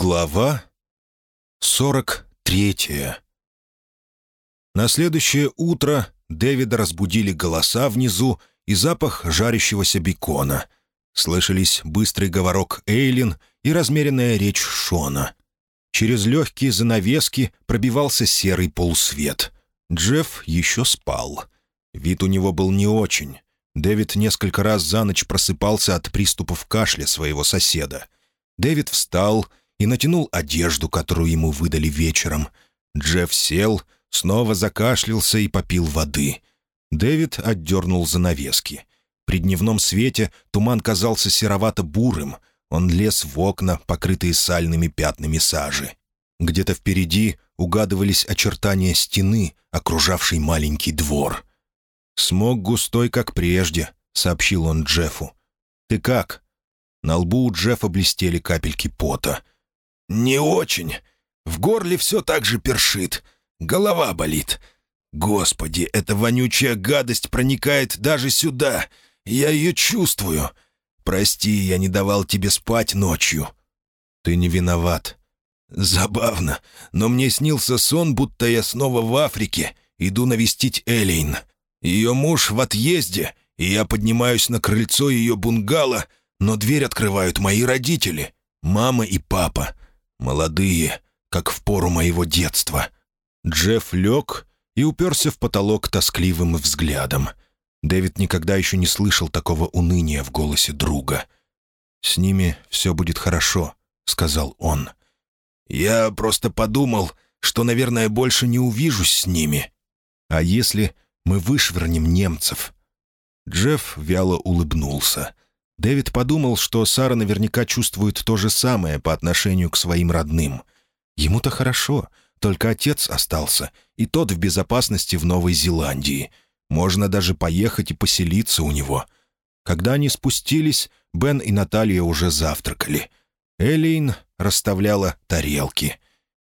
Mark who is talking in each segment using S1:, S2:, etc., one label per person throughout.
S1: Глава 43 На следующее утро Дэвида разбудили голоса внизу и запах жарящегося бекона. Слышались быстрый говорок Эйлин и размеренная речь Шона. Через легкие занавески пробивался серый полусвет. Джефф еще спал. Вид у него был не очень. Дэвид несколько раз за ночь просыпался от приступов кашля своего соседа. Дэвид встал и натянул одежду, которую ему выдали вечером. Джефф сел, снова закашлялся и попил воды. Дэвид отдернул занавески. При дневном свете туман казался серовато-бурым. Он лез в окна, покрытые сальными пятнами сажи. Где-то впереди угадывались очертания стены, окружавшей маленький двор. «Смог густой, как прежде», — сообщил он Джеффу. «Ты как?» На лбу у Джеффа блестели капельки пота. «Не очень. В горле все так же першит. Голова болит. Господи, эта вонючая гадость проникает даже сюда. Я ее чувствую. Прости, я не давал тебе спать ночью». «Ты не виноват». «Забавно, но мне снился сон, будто я снова в Африке. Иду навестить Элейн. Ее муж в отъезде, и я поднимаюсь на крыльцо ее бунгало, но дверь открывают мои родители, мама и папа. Молодые, как в пору моего детства. Джефф лег и уперся в потолок тоскливым взглядом. Дэвид никогда еще не слышал такого уныния в голосе друга. «С ними все будет хорошо», — сказал он. «Я просто подумал, что, наверное, больше не увижусь с ними. А если мы вышвырнем немцев?» Джефф вяло улыбнулся. Дэвид подумал, что Сара наверняка чувствует то же самое по отношению к своим родным. Ему-то хорошо, только отец остался, и тот в безопасности в Новой Зеландии. Можно даже поехать и поселиться у него. Когда они спустились, Бен и Наталья уже завтракали. Элейн расставляла тарелки.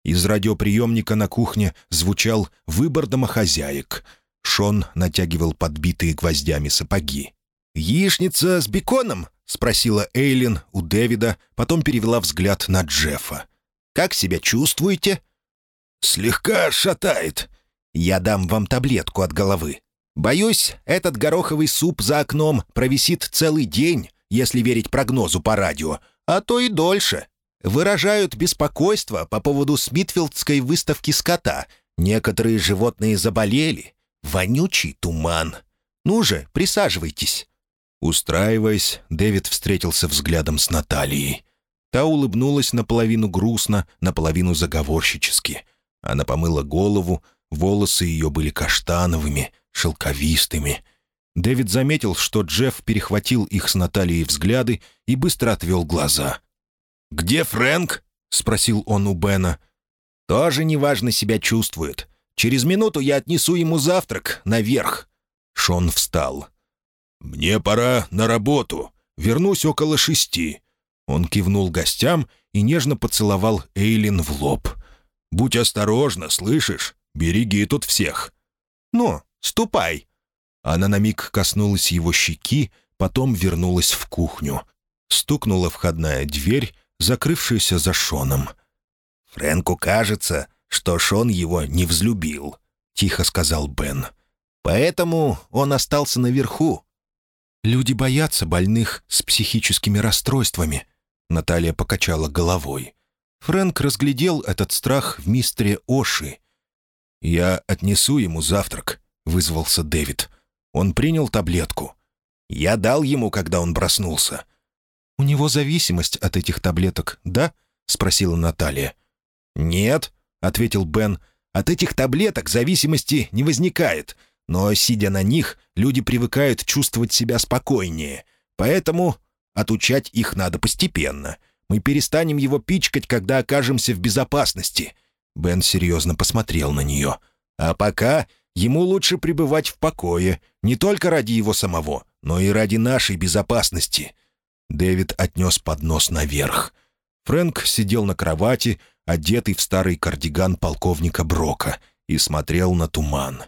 S1: Из радиоприемника на кухне звучал выбор домохозяек. Шон натягивал подбитые гвоздями сапоги. «Яичница с беконом?» — спросила Эйлин у Дэвида, потом перевела взгляд на Джеффа. «Как себя чувствуете?» «Слегка шатает. Я дам вам таблетку от головы. Боюсь, этот гороховый суп за окном провисит целый день, если верить прогнозу по радио, а то и дольше. Выражают беспокойство по поводу Смитфилдской выставки скота. Некоторые животные заболели. Вонючий туман. Ну же, присаживайтесь». Устраиваясь, Дэвид встретился взглядом с Натальей. Та улыбнулась наполовину грустно, наполовину заговорщически. Она помыла голову, волосы ее были каштановыми, шелковистыми. Дэвид заметил, что Джефф перехватил их с Натальей взгляды и быстро отвел глаза. «Где Фрэнк?» — спросил он у Бена. «Тоже неважно себя чувствует. Через минуту я отнесу ему завтрак наверх». Шон встал. «Мне пора на работу. Вернусь около шести». Он кивнул гостям и нежно поцеловал Эйлин в лоб. «Будь осторожна, слышишь? Береги тут всех». «Ну, ступай». Она на миг коснулась его щеки, потом вернулась в кухню. Стукнула входная дверь, закрывшаяся за Шоном. «Фрэнку кажется, что Шон его не взлюбил», — тихо сказал Бен. «Поэтому он остался наверху, «Люди боятся больных с психическими расстройствами», — Наталья покачала головой. Фрэнк разглядел этот страх в мистере Оши. «Я отнесу ему завтрак», — вызвался Дэвид. Он принял таблетку. «Я дал ему, когда он проснулся». «У него зависимость от этих таблеток, да?» — спросила Наталья. «Нет», — ответил Бен. «От этих таблеток зависимости не возникает. Но, сидя на них, люди привыкают чувствовать себя спокойнее. Поэтому отучать их надо постепенно. Мы перестанем его пичкать, когда окажемся в безопасности». Бен серьезно посмотрел на нее. «А пока ему лучше пребывать в покое, не только ради его самого, но и ради нашей безопасности». Дэвид отнес поднос наверх. Фрэнк сидел на кровати, одетый в старый кардиган полковника Брока, и смотрел на туман.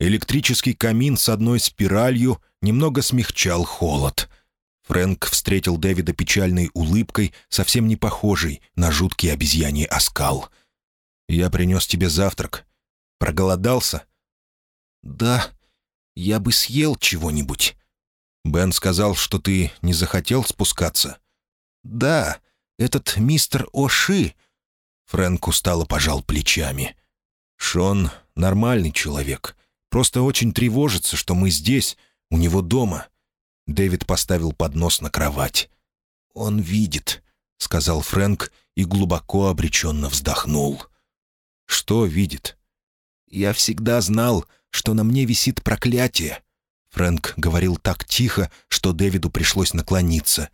S1: Электрический камин с одной спиралью немного смягчал холод. Фрэнк встретил Дэвида печальной улыбкой, совсем не похожей на жуткий обезьяний оскал. «Я принес тебе завтрак. Проголодался?» «Да, я бы съел чего-нибудь». «Бен сказал, что ты не захотел спускаться?» «Да, этот мистер Оши...» Фрэнк устало пожал плечами. «Шон — нормальный человек. Просто очень тревожится, что мы здесь, у него дома». Дэвид поставил поднос на кровать. «Он видит», — сказал Фрэнк и глубоко обреченно вздохнул. «Что видит?» «Я всегда знал, что на мне висит проклятие». Фрэнк говорил так тихо, что Дэвиду пришлось наклониться.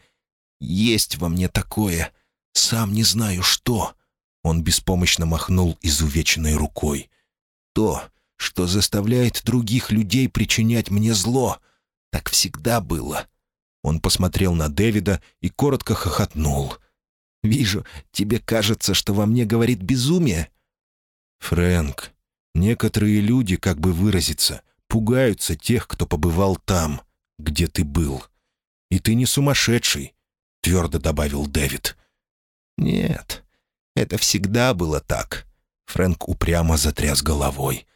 S1: «Есть во мне такое. Сам не знаю, что». Он беспомощно махнул изувеченной рукой. «То, что заставляет других людей причинять мне зло. Так всегда было». Он посмотрел на Дэвида и коротко хохотнул. «Вижу, тебе кажется, что во мне говорит безумие». «Фрэнк, некоторые люди, как бы выразиться, пугаются тех, кто побывал там, где ты был. И ты не сумасшедший», — твердо добавил Дэвид. «Нет, это всегда было так». Фрэнк упрямо затряс головой.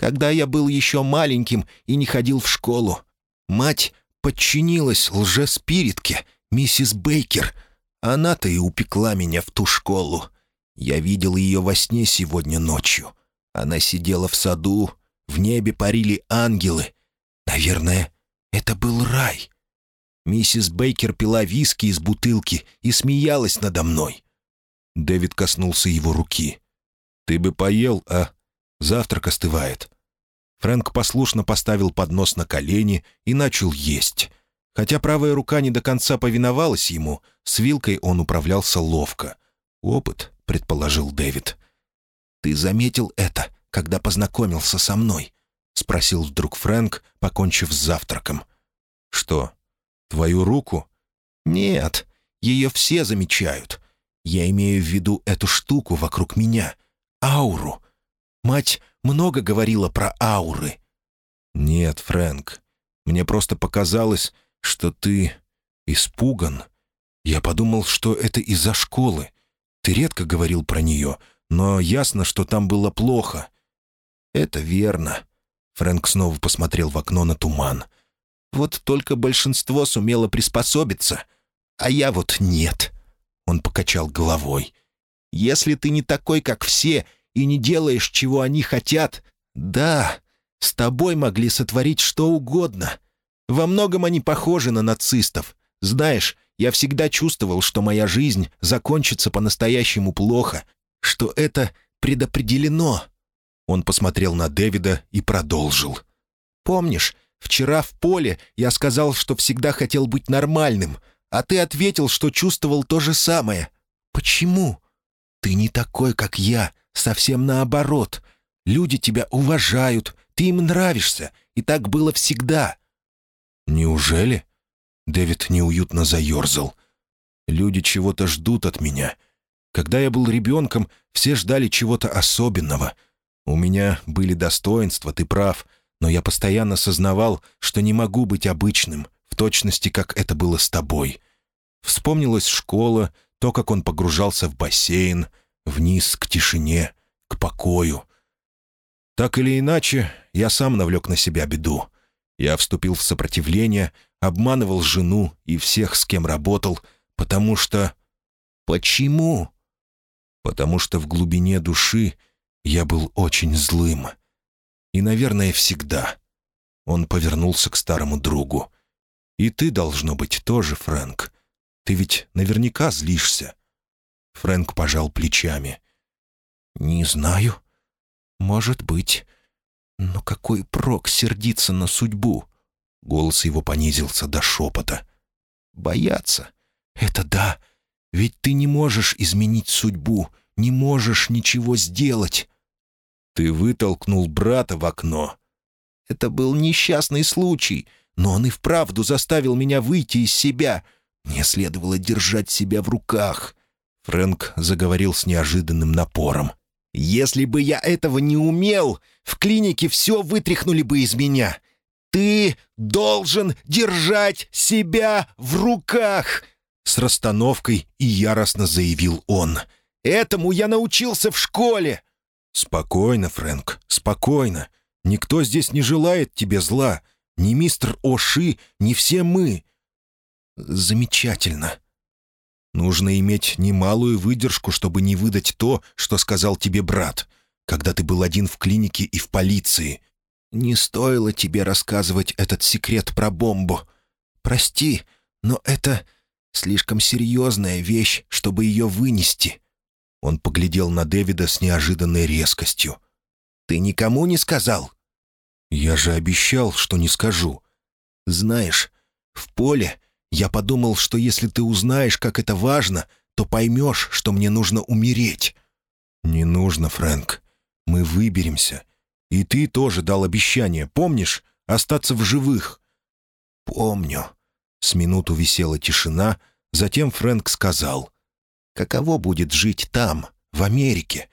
S1: «Когда я был еще маленьким и не ходил в школу, мать подчинилась лжеспиритке, миссис Бейкер. Она-то и упекла меня в ту школу. Я видел ее во сне сегодня ночью. Она сидела в саду, в небе парили ангелы. Наверное, это был рай. Миссис Бейкер пила виски из бутылки и смеялась надо мной. Дэвид коснулся его руки. «Ты бы поел, а? Завтрак остывает». Фрэнк послушно поставил поднос на колени и начал есть. Хотя правая рука не до конца повиновалась ему, с вилкой он управлялся ловко. «Опыт», — предположил Дэвид. «Ты заметил это, когда познакомился со мной?» — спросил вдруг Фрэнк, покончив с завтраком. «Что, твою руку?» «Нет, ее все замечают. Я имею в виду эту штуку вокруг меня. Ауру. Мать много говорила про ауры». «Нет, Фрэнк, мне просто показалось, что ты испуган. Я подумал, что это из-за школы. Ты редко говорил про нее, но ясно, что там было плохо». «Это верно». Фрэнк снова посмотрел в окно на туман. «Вот только большинство сумело приспособиться, а я вот нет». Он покачал головой. «Если ты не такой, как все, и не делаешь, чего они хотят, да, с тобой могли сотворить что угодно. Во многом они похожи на нацистов. Знаешь, я всегда чувствовал, что моя жизнь закончится по-настоящему плохо, что это предопределено». Он посмотрел на Дэвида и продолжил. «Помнишь, вчера в поле я сказал, что всегда хотел быть нормальным, а ты ответил, что чувствовал то же самое. Почему? Ты не такой, как я, совсем наоборот. Люди тебя уважают, ты им нравишься, и так было всегда». «Неужели?» Дэвид неуютно заерзал. «Люди чего-то ждут от меня. Когда я был ребенком, все ждали чего-то особенного. У меня были достоинства, ты прав, но я постоянно сознавал, что не могу быть обычным, в точности, как это было с тобой. Вспомнилась школа, то, как он погружался в бассейн, вниз к тишине, к покою. Так или иначе, я сам навлек на себя беду. Я вступил в сопротивление, обманывал жену и всех, с кем работал, потому что... Почему? Потому что в глубине души я был очень злым. И, наверное, всегда. Он повернулся к старому другу. «И ты, должно быть, тоже, Фрэнк. Ты ведь наверняка злишься». Фрэнк пожал плечами. «Не знаю. Может быть. Но какой прок сердиться на судьбу?» Голос его понизился до шепота. «Бояться? Это да. Ведь ты не можешь изменить судьбу, не можешь ничего сделать». «Ты вытолкнул брата в окно». «Это был несчастный случай но он и вправду заставил меня выйти из себя. Мне следовало держать себя в руках». Фрэнк заговорил с неожиданным напором. «Если бы я этого не умел, в клинике все вытряхнули бы из меня. «Ты должен держать себя в руках!» С расстановкой и яростно заявил он. «Этому я научился в школе!» «Спокойно, Фрэнк, спокойно. Никто здесь не желает тебе зла. Ни мистер Оши, ни все мы». «Замечательно», Нужно иметь немалую выдержку, чтобы не выдать то, что сказал тебе брат, когда ты был один в клинике и в полиции. Не стоило тебе рассказывать этот секрет про бомбу. Прости, но это слишком серьезная вещь, чтобы ее вынести». Он поглядел на Дэвида с неожиданной резкостью. «Ты никому не сказал?» «Я же обещал, что не скажу. Знаешь, в поле я подумал, что если ты узнаешь, как это важно, то поймешь, что мне нужно умереть». «Не нужно, Фрэнк. Мы выберемся. И ты тоже дал обещание, помнишь? Остаться в живых». «Помню». С минуту висела тишина, затем Фрэнк сказал. «Каково будет жить там, в Америке?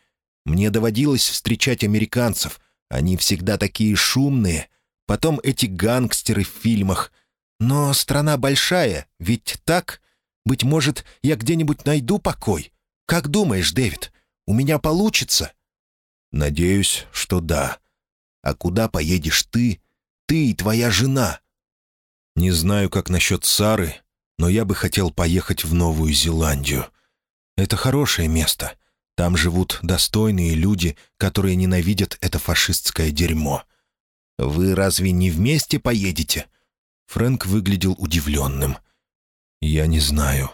S1: Мне доводилось встречать американцев. Они всегда такие шумные. Потом эти гангстеры в фильмах — но страна большая, ведь так? Быть может, я где-нибудь найду покой? Как думаешь, Дэвид, у меня получится?» «Надеюсь, что да. А куда поедешь ты? Ты и твоя жена?» «Не знаю, как насчет Сары, но я бы хотел поехать в Новую Зеландию. Это хорошее место. Там живут достойные люди, которые ненавидят это фашистское дерьмо. Вы разве не вместе поедете?» Фрэнк выглядел удивленным. «Я не знаю».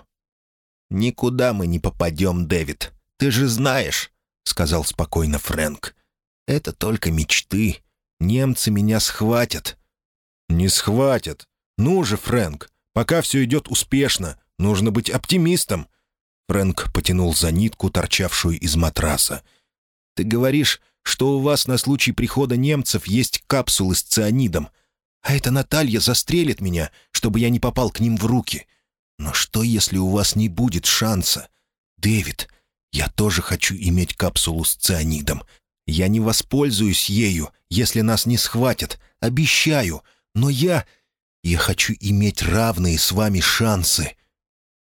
S1: «Никуда мы не попадем, Дэвид. Ты же знаешь», — сказал спокойно Фрэнк. «Это только мечты. Немцы меня схватят». «Не схватят. Ну же, Фрэнк, пока все идет успешно, нужно быть оптимистом». Фрэнк потянул за нитку, торчавшую из матраса. «Ты говоришь, что у вас на случай прихода немцев есть капсулы с цианидом. А эта Наталья застрелит меня, чтобы я не попал к ним в руки. Но что, если у вас не будет шанса? Дэвид, я тоже хочу иметь капсулу с цианидом. Я не воспользуюсь ею, если нас не схватят. Обещаю. Но я... Я хочу иметь равные с вами шансы».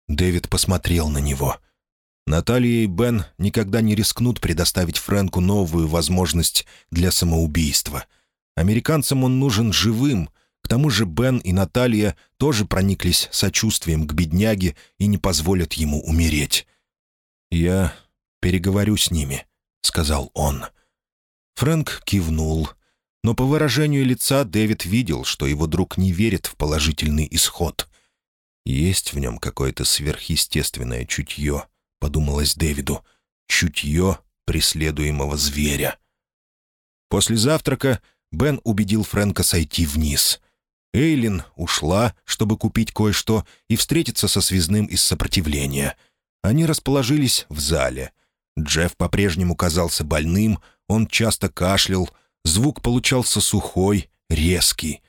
S1: Дэвид посмотрел на него. Наталья и Бен никогда не рискнут предоставить Фрэнку новую возможность для самоубийства — Американцам он нужен живым. К тому же Бен и Наталья тоже прониклись сочувствием к бедняге и не позволят ему умереть. «Я переговорю с ними», — сказал он. Фрэнк кивнул. Но по выражению лица Дэвид видел, что его друг не верит в положительный исход. «Есть в нем какое-то сверхъестественное чутье», — подумалось Дэвиду. «Чутье преследуемого зверя». После завтрака Бен убедил Фрэнка сойти вниз. Эйлин ушла, чтобы купить кое-что и встретиться со связным из сопротивления. Они расположились в зале. Джефф по-прежнему казался больным, он часто кашлял, звук получался сухой, резкий.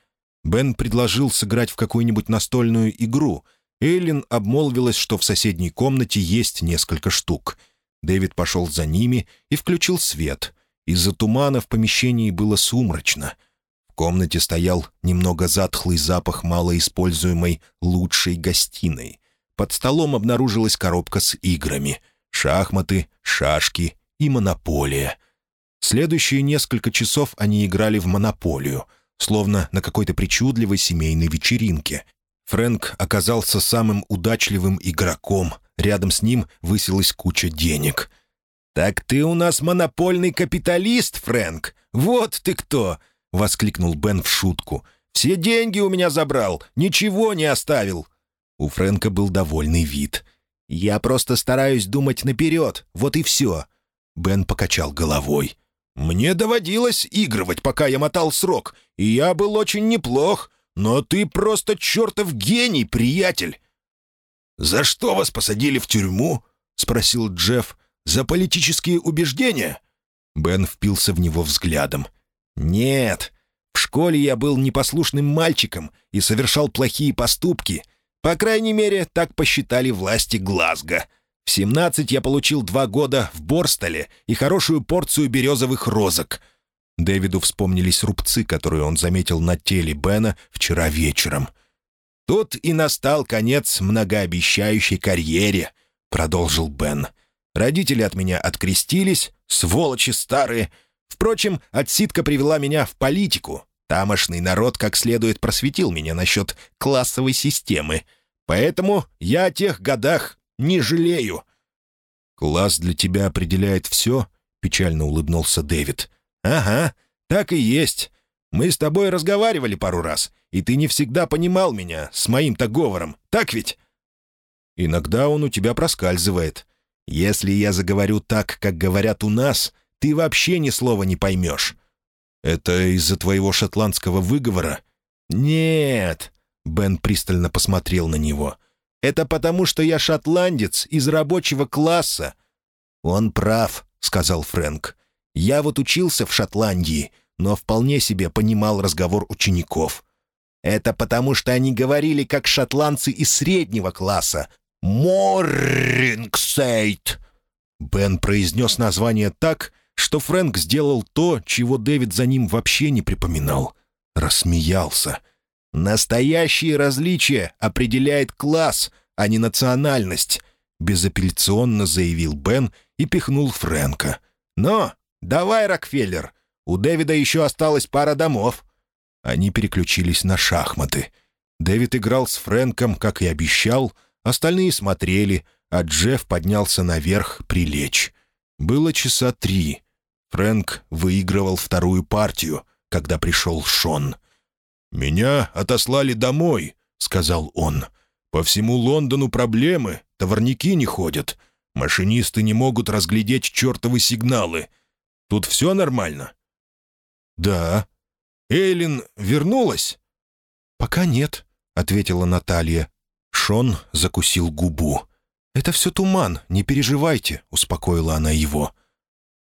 S1: Бен предложил сыграть в какую-нибудь настольную игру. Эйлин обмолвилась, что в соседней комнате есть несколько штук. Дэвид пошел за ними и включил свет — из-за тумана в помещении было сумрачно. В комнате стоял немного затхлый запах малоиспользуемой лучшей гостиной. Под столом обнаружилась коробка с играми. Шахматы, шашки и монополия. Следующие несколько часов они играли в монополию, словно на какой-то причудливой семейной вечеринке. Фрэнк оказался самым удачливым игроком. Рядом с ним высилась куча денег — «Так ты у нас монопольный капиталист, Фрэнк! Вот ты кто!» — воскликнул Бен в шутку. «Все деньги у меня забрал, ничего не оставил!» У Фрэнка был довольный вид. «Я просто стараюсь думать наперед, вот и все!» Бен покачал головой. «Мне доводилось игрывать, пока я мотал срок, и я был очень неплох, но ты просто чертов гений, приятель!» «За что вас посадили в тюрьму?» — спросил Джефф, за политические убеждения?» Бен впился в него взглядом. «Нет. В школе я был непослушным мальчиком и совершал плохие поступки. По крайней мере, так посчитали власти Глазго. В 17 я получил два года в Борстоле и хорошую порцию березовых розок». Дэвиду вспомнились рубцы, которые он заметил на теле Бена вчера вечером. «Тут и настал конец многообещающей карьере», — продолжил Бен. «Родители от меня открестились, сволочи старые. Впрочем, отсидка привела меня в политику. Тамошный народ как следует просветил меня насчет классовой системы. Поэтому я о тех годах не жалею». «Класс для тебя определяет все?» — печально улыбнулся Дэвид. «Ага, так и есть. Мы с тобой разговаривали пару раз, и ты не всегда понимал меня с моим-то говором, так ведь?» «Иногда он у тебя проскальзывает. Если я заговорю так, как говорят у нас, ты вообще ни слова не поймешь». «Это из-за твоего шотландского выговора?» «Нет», — Бен пристально посмотрел на него. «Это потому, что я шотландец из рабочего класса». «Он прав», — сказал Фрэнк. Я вот учился в Шотландии, но вполне себе понимал разговор учеников. Это потому, что они говорили, как шотландцы из среднего класса. «Моррингсейт!» Бен произнес название так, что Фрэнк сделал то, чего Дэвид за ним вообще не припоминал. Рассмеялся. «Настоящее различие определяет класс, а не национальность», безапелляционно заявил Бен и пихнул Фрэнка. «Но «Давай, Рокфеллер, у Дэвида еще осталась пара домов». Они переключились на шахматы. Дэвид играл с Фрэнком, как и обещал, остальные смотрели, а Джефф поднялся наверх прилечь. Было часа три. Фрэнк выигрывал вторую партию, когда пришел Шон. «Меня отослали домой», — сказал он. «По всему Лондону проблемы, товарники не ходят. Машинисты не могут разглядеть чертовы сигналы. Тут все нормально?» «Да». «Эйлин вернулась?» «Пока нет», — ответила Наталья. Шон закусил губу. «Это все туман, не переживайте», — успокоила она его.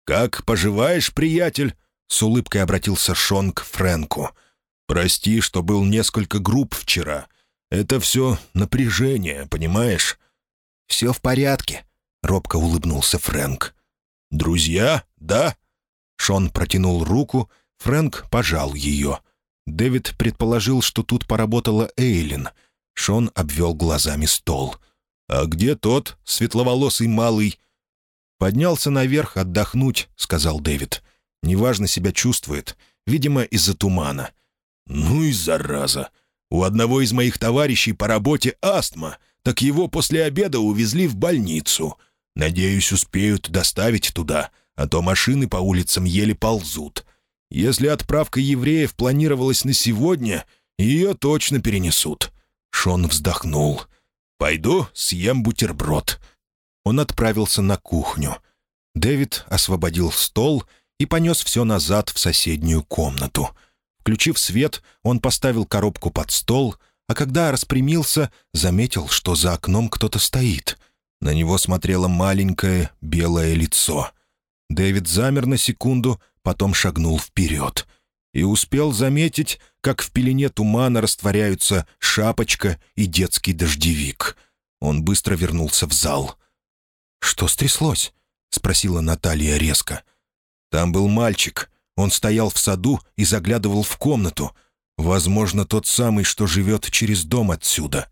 S1: «Как поживаешь, приятель?» — с улыбкой обратился Шон к Фрэнку. «Прости, что был несколько групп вчера. Это все напряжение, понимаешь?» «Все в порядке», — робко улыбнулся Фрэнк. «Друзья, да?» Шон протянул руку, Фрэнк пожал ее. Дэвид предположил, что тут поработала Эйлин. Шон обвел глазами стол. «А где тот, светловолосый малый?» «Поднялся наверх отдохнуть», — сказал Дэвид. «Неважно себя чувствует. Видимо, из-за тумана». «Ну и зараза! У одного из моих товарищей по работе астма, так его после обеда увезли в больницу. Надеюсь, успеют доставить туда а то машины по улицам еле ползут. Если отправка евреев планировалась на сегодня, ее точно перенесут». Шон вздохнул. «Пойду съем бутерброд». Он отправился на кухню. Дэвид освободил стол и понес все назад в соседнюю комнату. Включив свет, он поставил коробку под стол, а когда распрямился, заметил, что за окном кто-то стоит. На него смотрело маленькое белое лицо. Дэвид замер на секунду, потом шагнул вперед. И успел заметить, как в пелене тумана растворяются шапочка и детский дождевик. Он быстро вернулся в зал. «Что стряслось?» — спросила Наталья резко. «Там был мальчик. Он стоял в саду и заглядывал в комнату. Возможно, тот самый, что живет через дом отсюда».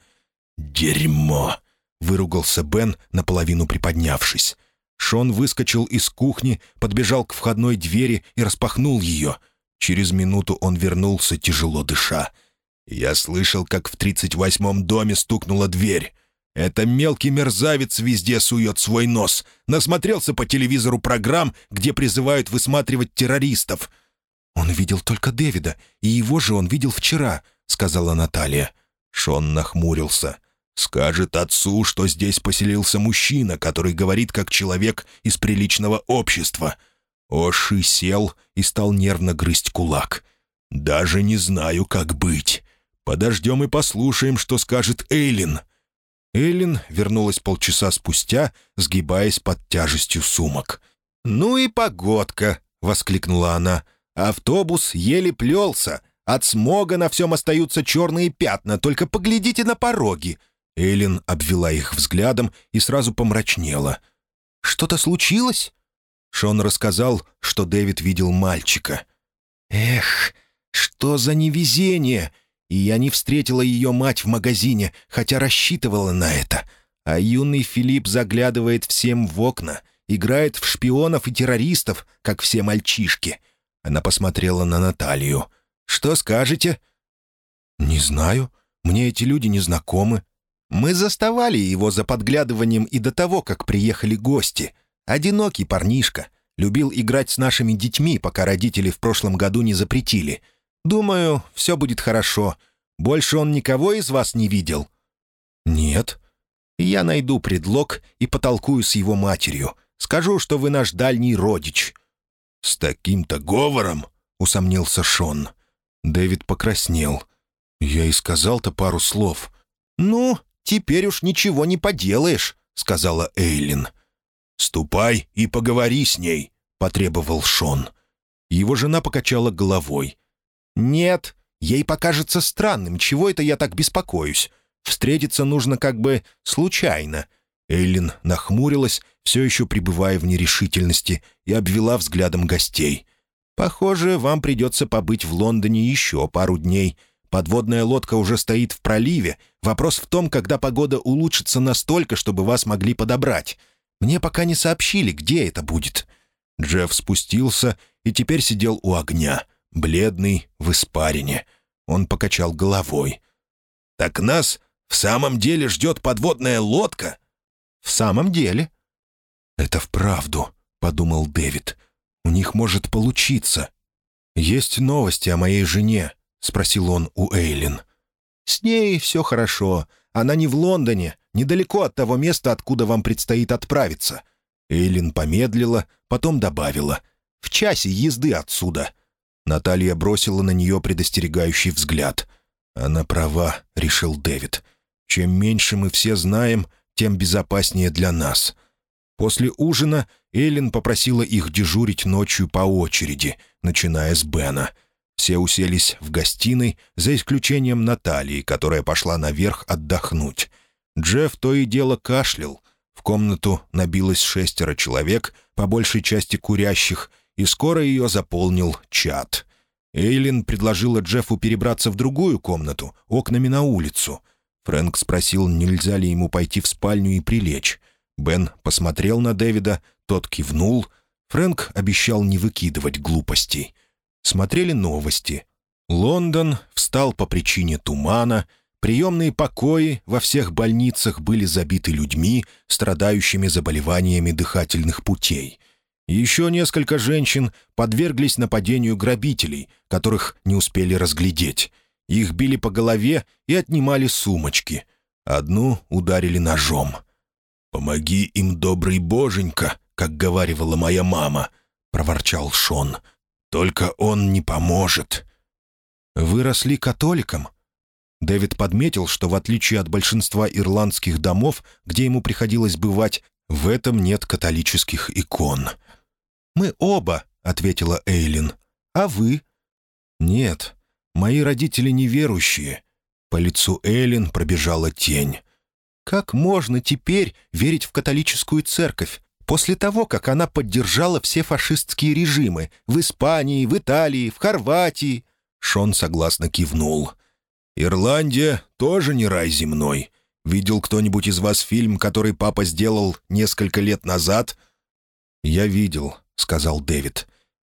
S1: «Дерьмо!» — выругался Бен, наполовину приподнявшись. Шон выскочил из кухни, подбежал к входной двери и распахнул ее. Через минуту он вернулся, тяжело дыша. Я слышал, как в тридцать восьмом доме стукнула дверь. Это мелкий мерзавец везде сует свой нос. Насмотрелся по телевизору программ, где призывают высматривать террористов. «Он видел только Дэвида, и его же он видел вчера», — сказала Наталья. Шон нахмурился. Скажет отцу, что здесь поселился мужчина, который говорит как человек из приличного общества. Оши сел и стал нервно грызть кулак. «Даже не знаю, как быть. Подождем и послушаем, что скажет Эйлин». Эйлин вернулась полчаса спустя, сгибаясь под тяжестью сумок. «Ну и погодка!» — воскликнула она. «Автобус еле плелся. От смога на всем остаются черные пятна, только поглядите на пороги. Эйлин обвела их взглядом и сразу помрачнела. «Что-то случилось?» Шон рассказал, что Дэвид видел мальчика. Эх, что за невезение! И я не встретила ее мать в магазине, хотя рассчитывала на это. А юный Филипп заглядывает всем в окна, играет в шпионов и террористов, как все мальчишки. Она посмотрела на Наталью. «Что скажете?» «Не знаю. Мне эти люди не знакомы. Мы заставали его за подглядыванием и до того, как приехали гости. Одинокий парнишка. Любил играть с нашими детьми, пока родители в прошлом году не запретили. Думаю, все будет хорошо. Больше он никого из вас не видел?» «Нет». «Я найду предлог и потолкую с его матерью. Скажу, что вы наш дальний родич».
S2: «С таким-то говором?» — усомнился Шон.
S1: Дэвид покраснел. «Я и сказал-то пару слов». «Ну, теперь уж ничего не поделаешь», — сказала Эйлин.
S2: «Ступай и поговори с ней», — потребовал Шон.
S1: Его жена покачала головой. «Нет, ей покажется странным, чего это я так беспокоюсь. Встретиться нужно как бы случайно». Эйлин нахмурилась, все еще пребывая в нерешительности, и обвела взглядом гостей. «Похоже, вам придется побыть в Лондоне еще пару дней. Подводная лодка уже стоит в проливе. Вопрос в том, когда погода улучшится настолько, чтобы вас могли подобрать. Мне пока не сообщили, где это будет». Джефф спустился и теперь сидел у огня, бледный, в испарине. Он покачал головой.
S2: «Так нас в самом деле ждет подводная лодка?»
S1: «В самом деле». «Это вправду», — подумал Дэвид. «У них может получиться». «Есть новости о моей жене», — спросил он у Эйлин. «С ней все хорошо. Она не в Лондоне, недалеко от того места, откуда вам предстоит отправиться». Эйлин помедлила, потом добавила. «В часе езды отсюда». Наталья бросила на нее предостерегающий взгляд. «Она права», — решил Дэвид. «Чем меньше мы все знаем, тем безопаснее для нас». После ужина Эйлин попросила их дежурить ночью по очереди, начиная с Бена — все уселись в гостиной, за исключением Натальи, которая пошла наверх отдохнуть. Джефф то и дело кашлял. В комнату набилось шестеро человек, по большей части курящих, и скоро ее заполнил чат. Эйлин предложила Джеффу перебраться в другую комнату, окнами на улицу. Фрэнк спросил, нельзя ли ему пойти в спальню и прилечь. Бен посмотрел на Дэвида, тот кивнул. Фрэнк обещал не выкидывать глупостей — смотрели новости. Лондон встал по причине тумана, приемные покои во всех больницах были забиты людьми, страдающими заболеваниями дыхательных путей. Еще несколько женщин подверглись нападению грабителей, которых не успели разглядеть. Их били по голове и отнимали сумочки. Одну ударили ножом.
S2: «Помоги им, добрый боженька», как говаривала моя мама, — проворчал Шон. — только он не поможет».
S1: «Вы росли католиком?» Дэвид подметил, что в отличие от большинства ирландских домов, где ему приходилось бывать, в этом нет католических икон. «Мы оба», — ответила Эйлин. «А вы?» «Нет, мои родители неверующие». По лицу Эйлин пробежала тень. «Как можно теперь верить в католическую церковь? После того, как она поддержала все фашистские режимы в Испании, в Италии, в Хорватии...» Шон согласно кивнул.
S2: «Ирландия тоже не рай земной. Видел кто-нибудь из вас фильм, который папа сделал несколько лет назад?»
S1: «Я видел», — сказал Дэвид.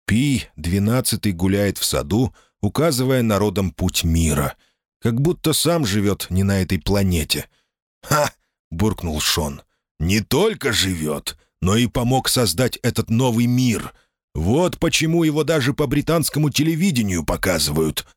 S1: «Пи, двенадцатый, гуляет в саду, указывая народам путь мира. Как будто сам живет не на этой планете».
S2: «Ха!» — буркнул Шон. «Не только живет, но и помог создать этот новый мир. Вот почему его даже по британскому телевидению показывают».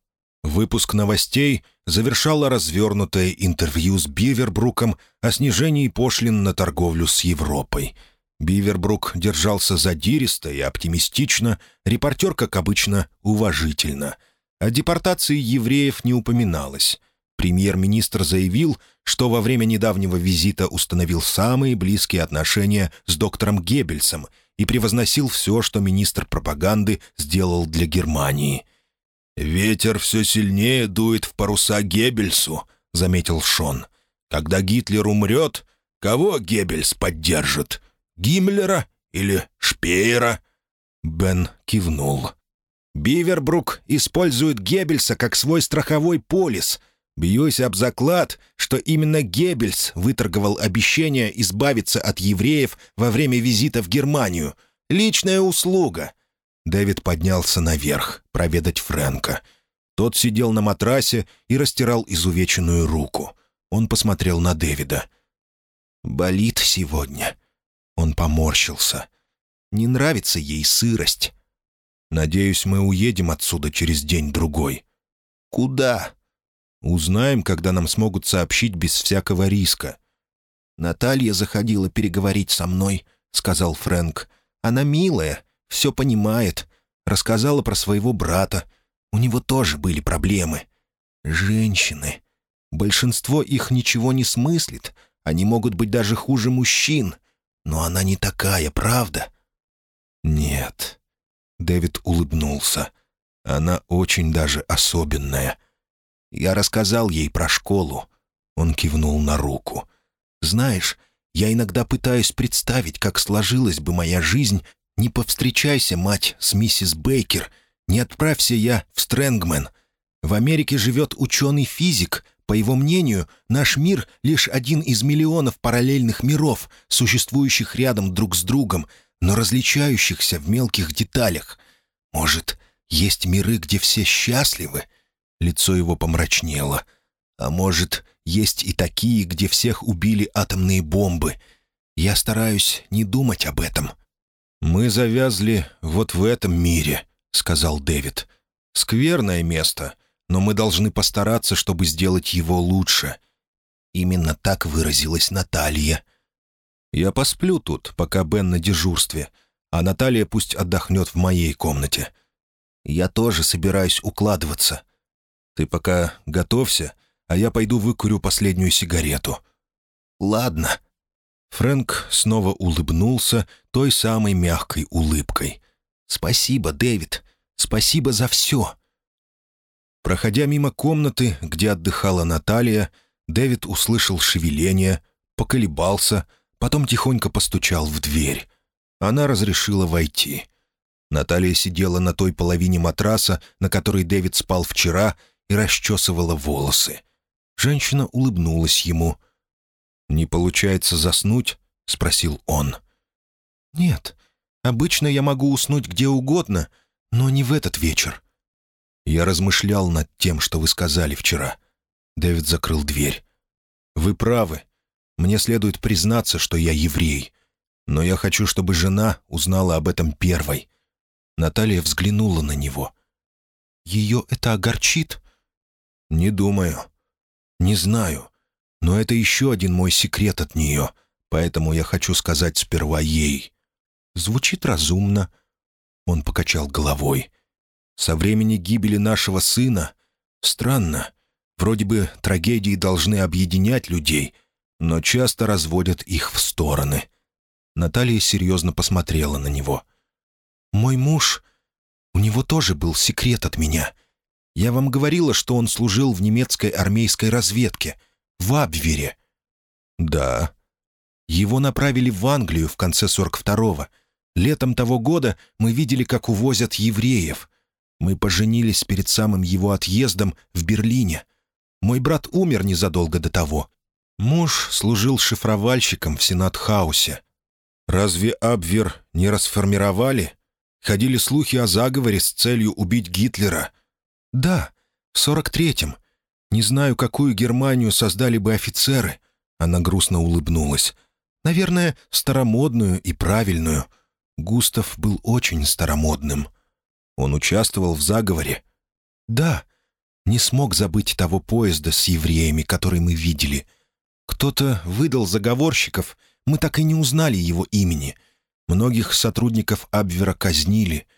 S1: Выпуск новостей завершало развернутое интервью с Бивербруком о снижении пошлин на торговлю с Европой. Бивербрук держался задиристо и оптимистично, репортер, как обычно, уважительно. О депортации евреев не упоминалось. Премьер-министр заявил, что во время недавнего визита установил самые близкие отношения с доктором Геббельсом и превозносил все, что министр пропаганды сделал для Германии.
S2: «Ветер все сильнее дует в паруса Геббельсу», — заметил Шон. «Когда Гитлер умрет, кого Геббельс поддержит? Гиммлера или Шпеера?»
S1: Бен кивнул. Бивербрук использует Геббельса как свой страховой полис. Бьюсь об заклад, что именно Геббельс выторговал обещание избавиться от евреев во время визита в Германию. Личная услуга». Дэвид поднялся наверх, проведать Фрэнка. Тот сидел на матрасе и растирал изувеченную руку. Он посмотрел на Дэвида. «Болит сегодня». Он поморщился. «Не нравится ей сырость». «Надеюсь, мы уедем отсюда через день-другой». «Куда?» «Узнаем, когда нам смогут сообщить без всякого риска». «Наталья заходила переговорить со мной», — сказал Фрэнк. «Она милая, все понимает. Рассказала про своего брата. У него тоже были проблемы. Женщины. Большинство их ничего не смыслит. Они могут быть даже хуже мужчин. Но она не такая, правда?» «Нет». Дэвид улыбнулся. «Она очень даже особенная. Я рассказал ей про школу». Он кивнул на руку. «Знаешь, я иногда пытаюсь представить, как сложилась бы моя жизнь, не повстречайся, мать, с миссис Бейкер, не отправься я в Стрэнгмен. В Америке живет ученый-физик. По его мнению, наш мир — лишь один из миллионов параллельных миров, существующих рядом друг с другом, но различающихся в мелких деталях. Может, есть миры, где все счастливы?» Лицо его помрачнело. «А может, есть и такие, где всех убили атомные бомбы. Я стараюсь не думать об этом». «Мы завязли вот в этом мире», — сказал Дэвид. «Скверное место, но мы должны постараться, чтобы сделать его лучше». Именно так выразилась Наталья. «Я посплю тут, пока Бен на дежурстве, а Наталья пусть отдохнет в моей комнате. Я тоже собираюсь укладываться. Ты пока готовься, а я пойду выкурю последнюю сигарету». «Ладно», Фрэнк снова улыбнулся той самой мягкой улыбкой. «Спасибо, Дэвид. Спасибо за все». Проходя мимо комнаты, где отдыхала Наталья, Дэвид услышал шевеление, поколебался, потом тихонько постучал в дверь. Она разрешила войти. Наталья сидела на той половине матраса, на которой Дэвид спал вчера, и расчесывала волосы. Женщина улыбнулась ему — «Не получается заснуть?» — спросил он. «Нет. Обычно я могу уснуть где угодно, но не в этот вечер». «Я размышлял над тем, что вы сказали вчера». Дэвид закрыл дверь. «Вы правы. Мне следует признаться, что я еврей. Но я хочу, чтобы жена узнала об этом первой». Наталья взглянула на него. «Ее это огорчит?» «Не думаю. Не знаю. Но это еще один мой секрет от нее, поэтому я хочу сказать сперва ей. Звучит разумно. Он покачал головой. Со времени гибели нашего сына... Странно. Вроде бы трагедии должны объединять людей, но часто разводят их в стороны. Наталья серьезно посмотрела на него. «Мой муж... У него тоже был секрет от меня. Я вам говорила, что он служил в немецкой армейской разведке — в Абвере». «Да». Его направили в Англию в конце 42-го. Летом того года мы видели, как увозят евреев. Мы поженились перед самым его отъездом в Берлине. Мой брат умер незадолго до того. Муж служил шифровальщиком в Сенат-хаусе. Разве Абвер не расформировали? Ходили слухи о заговоре с целью убить Гитлера. Да, в 43-м. Не знаю, какую Германию создали бы офицеры». Она грустно улыбнулась. «Наверное, старомодную и правильную. Густав был очень старомодным. Он участвовал в заговоре. Да, не смог забыть того поезда с евреями, который мы видели. Кто-то выдал заговорщиков, мы так и не узнали его имени. Многих сотрудников Абвера казнили.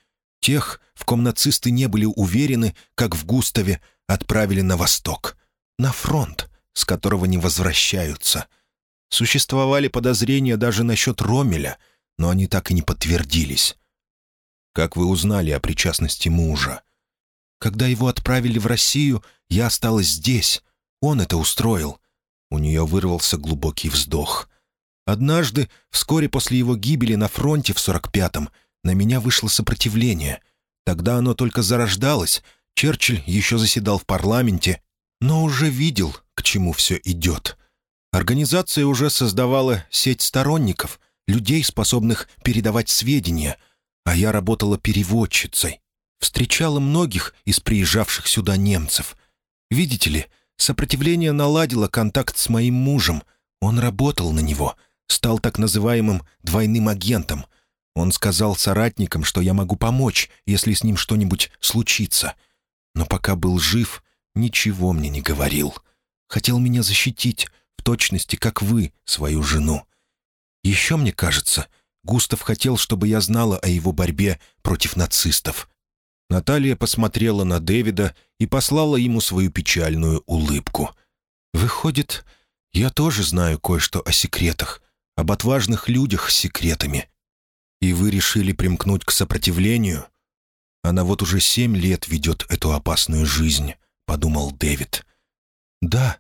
S1: Тех, в ком нацисты не были уверены, как в Густаве, отправили на восток, на фронт, с которого не возвращаются. Существовали подозрения даже насчет Ромеля, но они так и не подтвердились. Как вы узнали о причастности мужа? Когда его отправили в Россию, я осталась здесь. Он это устроил. У нее вырвался глубокий вздох. Однажды, вскоре после его гибели на фронте в 45-м, на меня вышло сопротивление. Тогда оно только зарождалось, Черчилль еще заседал в парламенте, но уже видел, к чему все идет. Организация уже создавала сеть сторонников, людей, способных передавать сведения, а я работала переводчицей. Встречала многих из приезжавших сюда немцев. Видите ли, сопротивление наладило контакт с моим мужем. Он работал на него, стал так называемым «двойным агентом». Он сказал соратникам, что я могу помочь, если с ним что-нибудь случится. Но пока был жив, ничего мне не говорил. Хотел меня защитить, в точности, как вы, свою жену. Еще, мне кажется, Густав хотел, чтобы я знала о его борьбе против нацистов. Наталья посмотрела на Дэвида и послала ему свою печальную улыбку. «Выходит, я тоже знаю кое-что о секретах, об отважных людях с секретами. И вы решили примкнуть к сопротивлению? Она вот уже семь лет ведет эту опасную жизнь», — подумал Дэвид. «Да,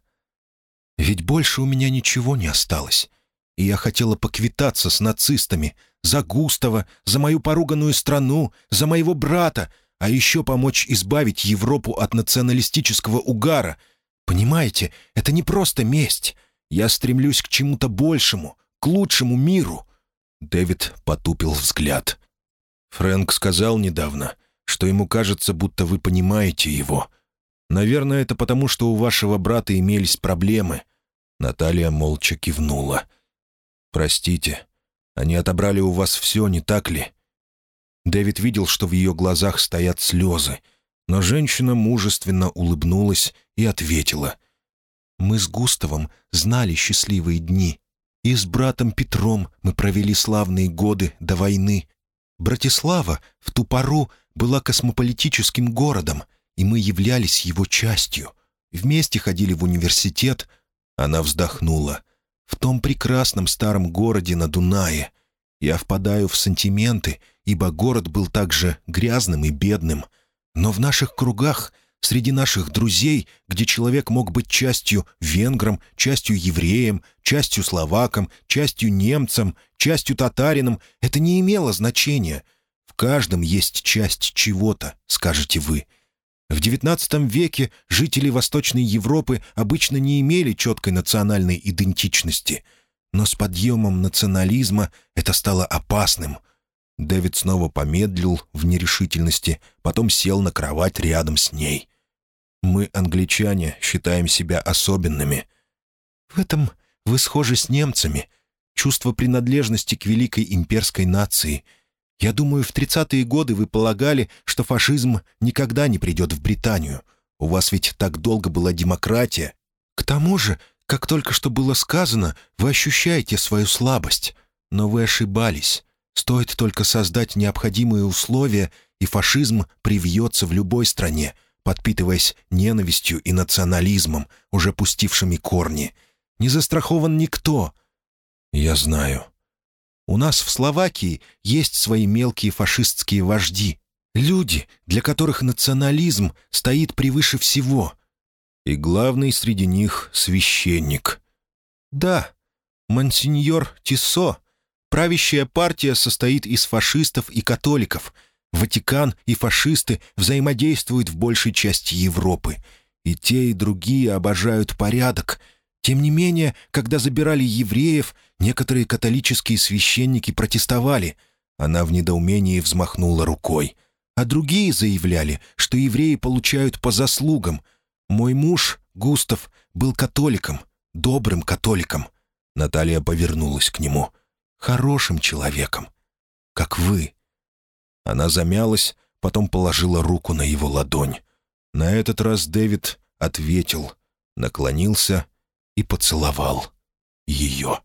S1: ведь больше у меня ничего не осталось, и я хотела поквитаться с нацистами за Густава, за мою поруганную страну, за моего брата, а еще помочь избавить Европу от националистического угара. Понимаете, это не просто месть. Я стремлюсь к чему-то большему, к лучшему миру». Дэвид потупил взгляд. «Фрэнк сказал недавно, что ему кажется, будто вы понимаете его. Наверное, это потому, что у вашего брата имелись проблемы». Наталья молча кивнула. «Простите, они отобрали у вас все, не так ли?» Дэвид видел, что в ее глазах стоят слезы, но женщина мужественно улыбнулась и ответила. «Мы с Густавом знали счастливые дни, и с братом Петром мы провели славные годы до войны. Братислава в ту пору была космополитическим городом, и мы являлись его частью. Вместе ходили в университет». Она вздохнула. «В том прекрасном старом городе на Дунае. Я впадаю в сантименты, ибо город был также грязным и бедным. Но в наших кругах, среди наших друзей, где человек мог быть частью венгром, частью евреем, частью словаком, частью немцем, частью татарином, это не имело значения. В каждом есть часть чего-то, скажете вы. В XIX веке жители Восточной Европы обычно не имели четкой национальной идентичности — но с подъемом национализма это стало опасным. Дэвид снова помедлил в нерешительности, потом сел на кровать рядом с ней. «Мы, англичане, считаем себя особенными. В этом вы схожи с немцами. Чувство принадлежности к великой имперской нации. Я думаю, в тридцатые годы вы полагали, что фашизм никогда не придет в Британию. У вас ведь так долго была демократия. К тому же как только что было сказано, вы ощущаете свою слабость. Но вы ошибались. Стоит только создать необходимые условия, и фашизм привьется в любой стране, подпитываясь ненавистью и национализмом, уже пустившими корни. Не застрахован никто. Я знаю. У нас в Словакии есть свои мелкие фашистские вожди. Люди, для которых национализм стоит превыше всего — и главный среди них — священник. Да, монсеньор Тиссо. Правящая партия состоит из фашистов и католиков. Ватикан и фашисты взаимодействуют в большей части Европы. И те, и другие обожают порядок. Тем не менее, когда забирали евреев, некоторые католические священники протестовали. Она в недоумении взмахнула рукой. А другие заявляли, что евреи получают по заслугам — мой муж, Густав, был католиком, добрым католиком. Наталья повернулась к нему. Хорошим человеком. Как вы. Она замялась, потом положила руку на его ладонь. На этот раз Дэвид ответил, наклонился и поцеловал ее.